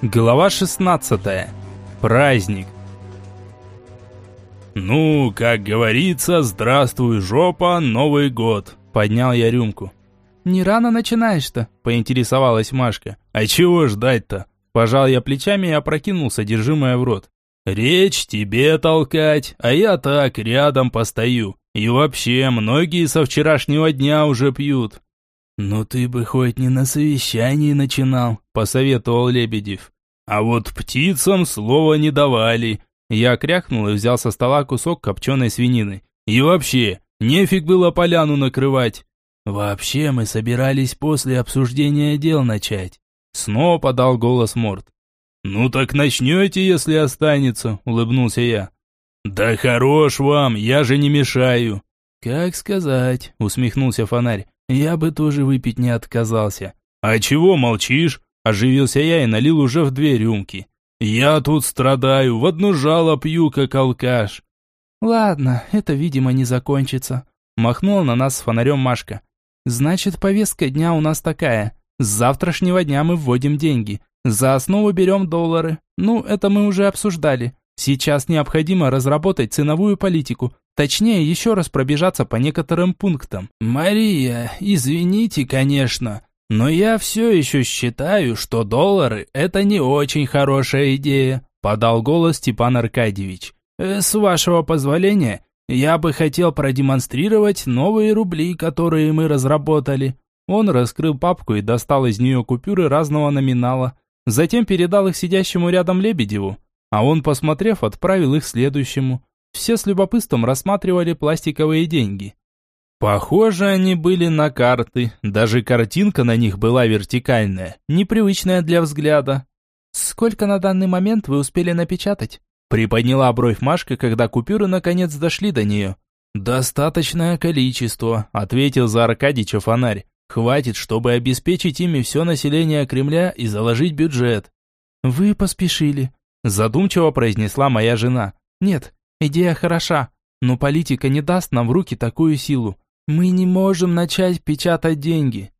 Глава 16. Праздник. «Ну, как говорится, здравствуй, жопа, Новый год!» Поднял я рюмку. «Не рано начинаешь-то?» – поинтересовалась Машка. «А чего ждать-то?» Пожал я плечами и опрокинул содержимое в рот. «Речь тебе толкать, а я так рядом постою. И вообще, многие со вчерашнего дня уже пьют. «Ну ты бы хоть не на совещании начинал», – посоветовал Лебедев. «А вот птицам слова не давали». Я крякнул и взял со стола кусок копченой свинины. «И вообще, нефиг было поляну накрывать». «Вообще мы собирались после обсуждения дел начать». Снова подал голос Морд. «Ну так начнете, если останется», – улыбнулся я. «Да хорош вам, я же не мешаю». «Как сказать», – усмехнулся фонарь. Я бы тоже выпить не отказался. А чего молчишь? Оживился я и налил уже в две рюмки. Я тут страдаю, в одно жало пью, как алкаш. Ладно, это, видимо, не закончится. Махнула на нас с фонарем Машка. Значит, повестка дня у нас такая. С завтрашнего дня мы вводим деньги. За основу берем доллары. Ну, это мы уже обсуждали. Сейчас необходимо разработать ценовую политику, Точнее, еще раз пробежаться по некоторым пунктам. «Мария, извините, конечно, но я все еще считаю, что доллары – это не очень хорошая идея», – подал голос Степан Аркадьевич. «Э, «С вашего позволения, я бы хотел продемонстрировать новые рубли, которые мы разработали». Он раскрыл папку и достал из нее купюры разного номинала. Затем передал их сидящему рядом Лебедеву, а он, посмотрев, отправил их следующему – все с любопытством рассматривали пластиковые деньги. Похоже, они были на карты, даже картинка на них была вертикальная, непривычная для взгляда. «Сколько на данный момент вы успели напечатать?» Приподняла бровь Машка, когда купюры наконец дошли до нее. «Достаточное количество», — ответил за Аркадича фонарь. «Хватит, чтобы обеспечить ими все население Кремля и заложить бюджет». «Вы поспешили», — задумчиво произнесла моя жена. «Нет, Идея хороша, но политика не даст нам в руки такую силу. Мы не можем начать печатать деньги.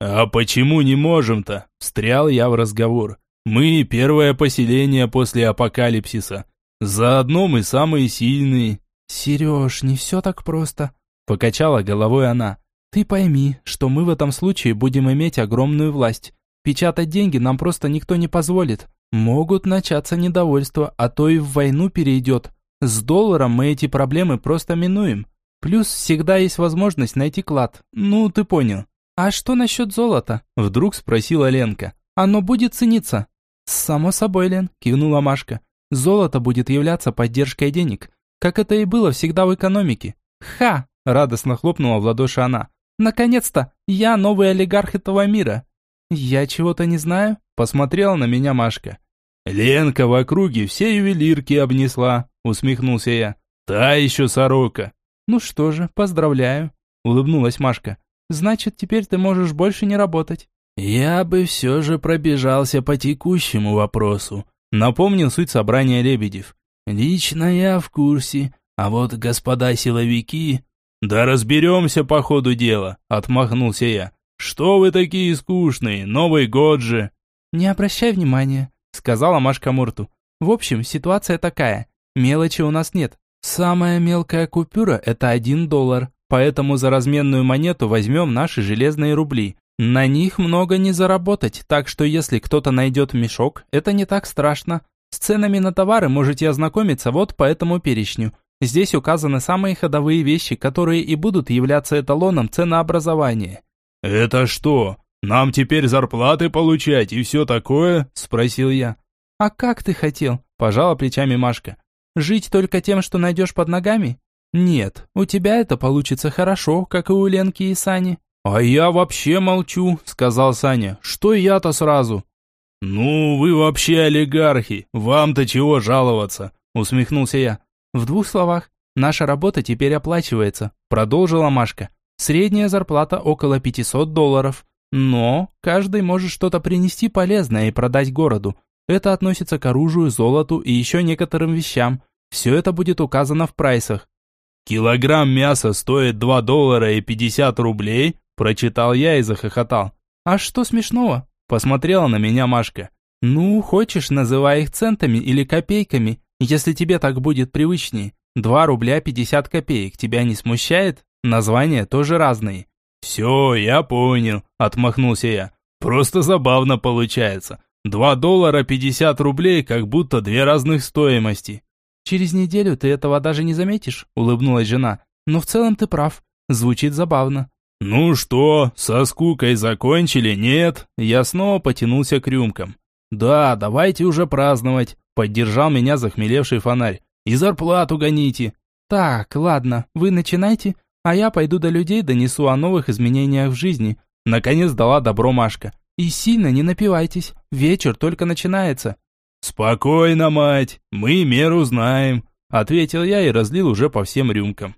А почему не можем-то? Встрял я в разговор. Мы первое поселение после апокалипсиса. Заодно мы самые сильные. Сереж, не все так просто. Покачала головой она. Ты пойми, что мы в этом случае будем иметь огромную власть. Печатать деньги нам просто никто не позволит. Могут начаться недовольства, а то и в войну перейдет. С долларом мы эти проблемы просто минуем. Плюс всегда есть возможность найти клад. Ну, ты понял. А что насчет золота? Вдруг спросила Ленка. Оно будет цениться. Само собой, Лен, кивнула Машка. Золото будет являться поддержкой денег, как это и было всегда в экономике. Ха! Радостно хлопнула в ладоши она. Наконец-то! Я новый олигарх этого мира. Я чего-то не знаю? Посмотрела на меня Машка. Ленка в округе все ювелирки обнесла, усмехнулся я. Та еще сорока. Ну что же, поздравляю, улыбнулась Машка. Значит, теперь ты можешь больше не работать. Я бы все же пробежался по текущему вопросу, напомнил суть собрания Лебедев. Лично я в курсе, а вот господа силовики... Да разберемся по ходу дела, отмахнулся я. Что вы такие скучные, Новый год же. Не обращай внимания, сказала Машка Мурту. В общем, ситуация такая. Мелочи у нас нет. Самая мелкая купюра – это один доллар. Поэтому за разменную монету возьмем наши железные рубли. На них много не заработать, так что если кто-то найдет мешок, это не так страшно. С ценами на товары можете ознакомиться вот по этому перечню. Здесь указаны самые ходовые вещи, которые и будут являться эталоном ценообразования. «Это что, нам теперь зарплаты получать и все такое?» – спросил я. «А как ты хотел?» – пожала плечами Машка. Жить только тем, что найдешь под ногами? Нет, у тебя это получится хорошо, как и у Ленки и Сани. А я вообще молчу, сказал Саня. Что я-то сразу? Ну, вы вообще олигархи, вам-то чего жаловаться? Усмехнулся я. В двух словах, наша работа теперь оплачивается, продолжила Машка. Средняя зарплата около 500 долларов. Но каждый может что-то принести полезное и продать городу. Это относится к оружию, золоту и еще некоторым вещам. Все это будет указано в прайсах. «Килограмм мяса стоит 2 доллара и 50 рублей?» Прочитал я и захохотал. «А что смешного?» Посмотрела на меня Машка. Ну, хочешь, называй их центами или копейками, если тебе так будет привычнее. Два рубля пятьдесят копеек тебя не смущает? Названия тоже разные. Все, я понял, отмахнулся я. Просто забавно получается. Два доллара пятьдесят рублей, как будто две разных стоимости. Через неделю ты этого даже не заметишь, улыбнулась жена. Но в целом ты прав. Звучит забавно. Ну что, со скукой закончили, нет? Я снова потянулся к рюмкам. Да, давайте уже праздновать, поддержал меня захмелевший фонарь. И зарплату гоните. Так, ладно, вы начинайте, а я пойду до людей донесу о новых изменениях в жизни. Наконец дала добро Машка. И сильно не напивайтесь, вечер только начинается. Спокойно, мать, мы меру знаем, ответил я и разлил уже по всем рюмкам.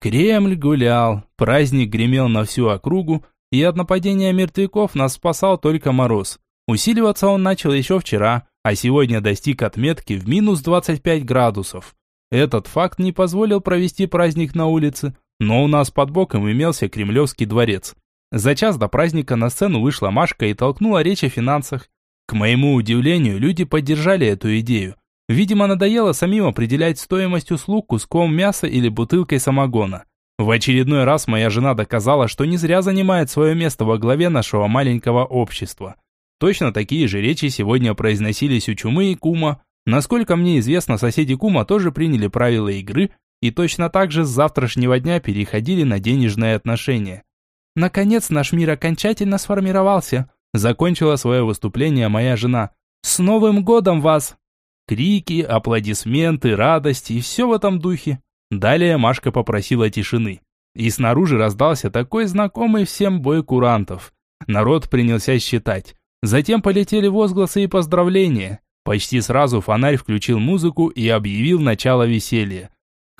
Кремль гулял, праздник гремел на всю округу, и от нападения мертвяков нас спасал только мороз. Усиливаться он начал еще вчера, а сегодня достиг отметки в минус 25 градусов. Этот факт не позволил провести праздник на улице, но у нас под боком имелся Кремлевский дворец. За час до праздника на сцену вышла Машка и толкнула речь о финансах. К моему удивлению, люди поддержали эту идею. Видимо, надоело самим определять стоимость услуг куском мяса или бутылкой самогона. В очередной раз моя жена доказала, что не зря занимает свое место во главе нашего маленького общества. Точно такие же речи сегодня произносились у Чумы и Кума. Насколько мне известно, соседи Кума тоже приняли правила игры и точно так же с завтрашнего дня переходили на денежные отношения. Наконец наш мир окончательно сформировался, закончила свое выступление моя жена. С Новым годом вас! Крики, аплодисменты, радость и все в этом духе. Далее Машка попросила тишины. И снаружи раздался такой знакомый всем бой курантов. Народ принялся считать. Затем полетели возгласы и поздравления. Почти сразу фонарь включил музыку и объявил начало веселья.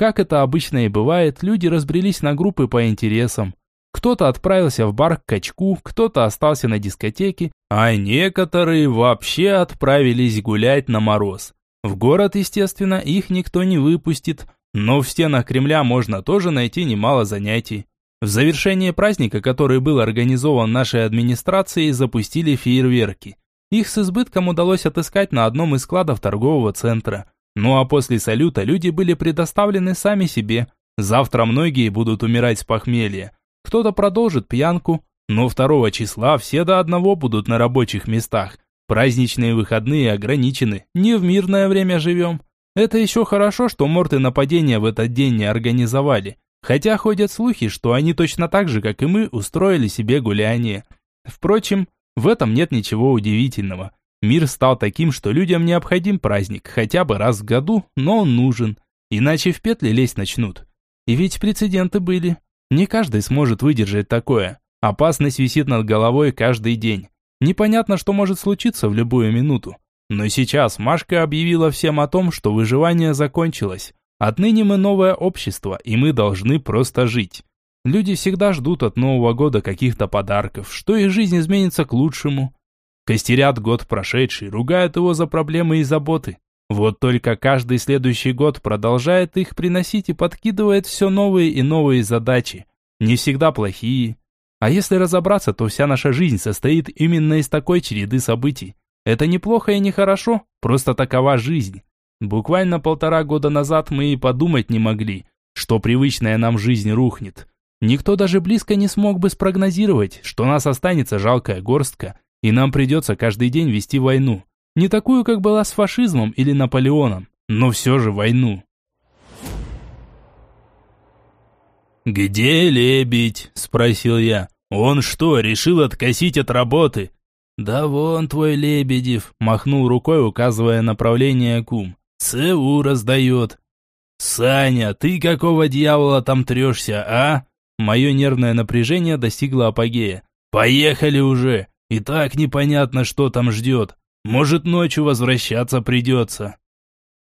Как это обычно и бывает, люди разбрелись на группы по интересам. Кто-то отправился в бар к качку, кто-то остался на дискотеке, а некоторые вообще отправились гулять на мороз. В город, естественно, их никто не выпустит, но в стенах Кремля можно тоже найти немало занятий. В завершение праздника, который был организован нашей администрацией, запустили фейерверки. Их с избытком удалось отыскать на одном из складов торгового центра. Ну а после салюта люди были предоставлены сами себе. Завтра многие будут умирать с похмелья. Кто-то продолжит пьянку, но 2 числа все до одного будут на рабочих местах. Праздничные выходные ограничены, не в мирное время живем. Это еще хорошо, что морты нападения в этот день не организовали. Хотя ходят слухи, что они точно так же, как и мы, устроили себе гуляние. Впрочем, в этом нет ничего удивительного. Мир стал таким, что людям необходим праздник, хотя бы раз в году, но он нужен. Иначе в петли лезть начнут. И ведь прецеденты были. Не каждый сможет выдержать такое. Опасность висит над головой каждый день. Непонятно, что может случиться в любую минуту. Но сейчас Машка объявила всем о том, что выживание закончилось. Отныне мы новое общество, и мы должны просто жить. Люди всегда ждут от Нового года каких-то подарков, что их жизнь изменится к лучшему. Костерят год прошедший, ругают его за проблемы и заботы. Вот только каждый следующий год продолжает их приносить и подкидывает все новые и новые задачи. Не всегда плохие. А если разобраться, то вся наша жизнь состоит именно из такой череды событий. Это неплохо и не хорошо, просто такова жизнь. Буквально полтора года назад мы и подумать не могли, что привычная нам жизнь рухнет. Никто даже близко не смог бы спрогнозировать, что нас останется жалкая горстка, и нам придется каждый день вести войну. Не такую, как была с фашизмом или Наполеоном, но все же войну. «Где лебедь?» – спросил я. «Он что, решил откосить от работы?» «Да вон твой Лебедев», – махнул рукой, указывая направление кум. ЦУ раздает. Саня, ты какого дьявола там трешься, а? Мое нервное напряжение достигло апогея. Поехали уже. И так непонятно, что там ждет. Может, ночью возвращаться придется.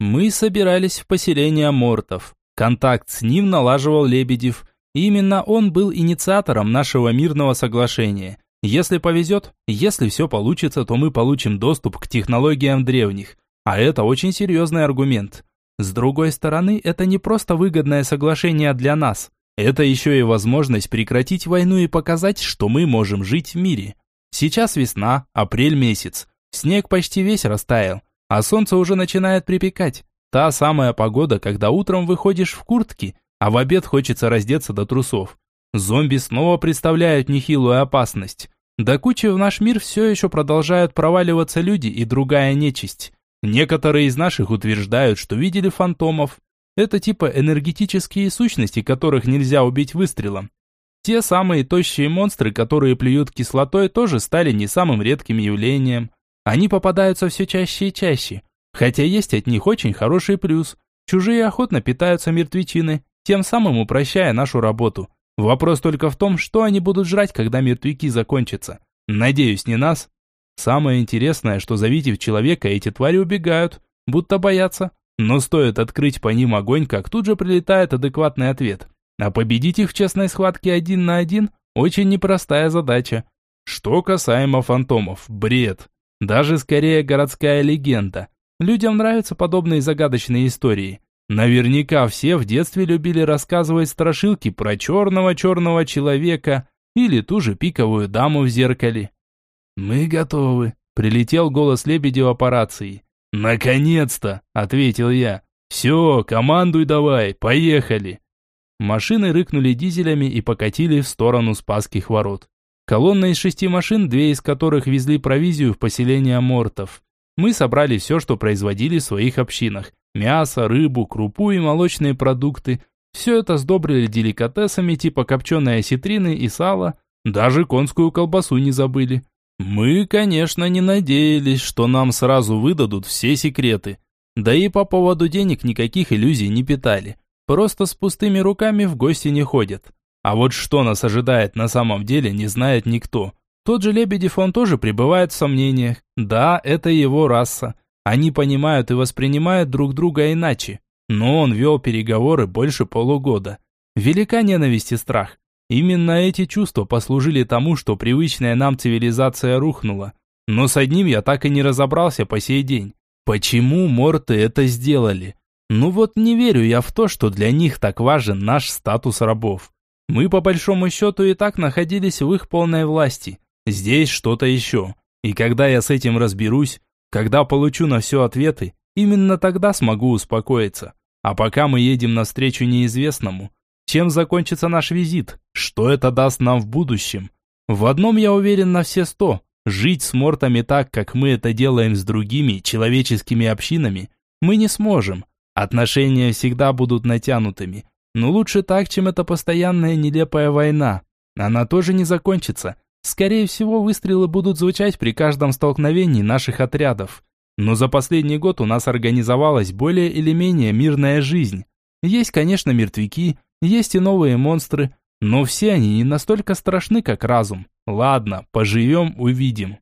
Мы собирались в поселение Мортов. Контакт с ним налаживал Лебедев. Именно он был инициатором нашего мирного соглашения. Если повезет, если все получится, то мы получим доступ к технологиям древних. А это очень серьезный аргумент. С другой стороны, это не просто выгодное соглашение для нас. Это еще и возможность прекратить войну и показать, что мы можем жить в мире. Сейчас весна, апрель месяц. Снег почти весь растаял, а солнце уже начинает припекать. Та самая погода, когда утром выходишь в куртке, а в обед хочется раздеться до трусов. Зомби снова представляют нехилую опасность. До кучи в наш мир все еще продолжают проваливаться люди и другая нечисть. Некоторые из наших утверждают, что видели фантомов. Это типа энергетические сущности, которых нельзя убить выстрелом. Те самые тощие монстры, которые плюют кислотой, тоже стали не самым редким явлением. Они попадаются все чаще и чаще. Хотя есть от них очень хороший плюс. Чужие охотно питаются мертвечиной, тем самым упрощая нашу работу. Вопрос только в том, что они будут жрать, когда мертвяки закончатся. Надеюсь, не нас. Самое интересное, что завидев человека, эти твари убегают, будто боятся. Но стоит открыть по ним огонь, как тут же прилетает адекватный ответ. А победить их в честной схватке один на один – очень непростая задача. Что касаемо фантомов, бред. Даже скорее городская легенда. Людям нравятся подобные загадочные истории. Наверняка все в детстве любили рассказывать страшилки про черного-черного человека или ту же пиковую даму в зеркале. «Мы готовы», — прилетел голос Лебедева по рации. «Наконец-то!» — ответил я. «Все, командуй давай, поехали!» Машины рыкнули дизелями и покатили в сторону Спасских ворот. Колонна из шести машин, две из которых везли провизию в поселение Мортов. Мы собрали все, что производили в своих общинах. Мясо, рыбу, крупу и молочные продукты. Все это сдобрили деликатесами типа копченой осетрины и сала. Даже конскую колбасу не забыли. Мы, конечно, не надеялись, что нам сразу выдадут все секреты. Да и по поводу денег никаких иллюзий не питали. Просто с пустыми руками в гости не ходят. А вот что нас ожидает на самом деле, не знает никто. Тот же Лебедев, он тоже пребывает в сомнениях. Да, это его раса. Они понимают и воспринимают друг друга иначе. Но он вел переговоры больше полугода. Велика ненависть и страх. Именно эти чувства послужили тому, что привычная нам цивилизация рухнула. Но с одним я так и не разобрался по сей день. Почему морты это сделали? Ну вот не верю я в то, что для них так важен наш статус рабов. Мы по большому счету и так находились в их полной власти. Здесь что-то еще. И когда я с этим разберусь, когда получу на все ответы, именно тогда смогу успокоиться. А пока мы едем навстречу неизвестному, чем закончится наш визит? Что это даст нам в будущем? В одном я уверен на все сто. Жить с мортами так, как мы это делаем с другими человеческими общинами, мы не сможем. Отношения всегда будут натянутыми. Но лучше так, чем эта постоянная нелепая война. Она тоже не закончится. Скорее всего, выстрелы будут звучать при каждом столкновении наших отрядов. Но за последний год у нас организовалась более или менее мирная жизнь. Есть, конечно, мертвяки, есть и новые монстры, но все они не настолько страшны, как разум. Ладно, поживем, увидим.